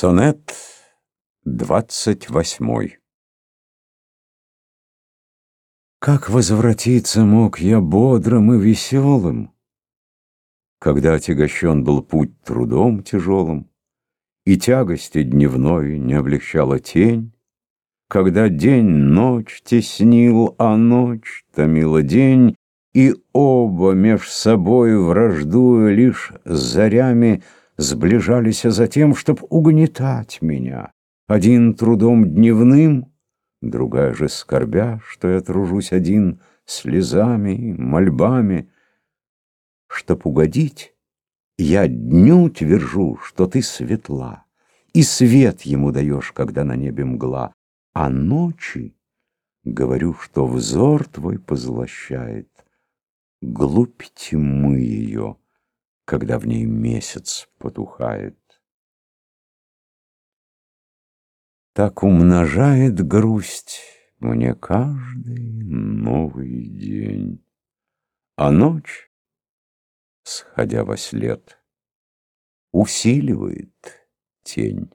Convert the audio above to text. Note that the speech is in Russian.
Сонет двадцать восьмой. Как возвратиться мог я бодрым и веселым, Когда отягощен был путь трудом тяжелым, И тягости дневной не облегчала тень, Когда день ночь теснил, а ночь томила день, И оба меж собой, враждуя лишь зарями, сближались за тем, чтоб угнетать меня. Один трудом дневным, другая же скорбя, что я тружусь один слезами, мольбами. Чтоб угодить, я дню твержу, что ты светла, и свет ему даешь, когда на небе мгла, а ночи говорю, что взор твой позлощает, глупь тьмы ее когда в ней месяц потухает. Так умножает грусть мне каждый новый день, А ночь, сходя во след, усиливает тень.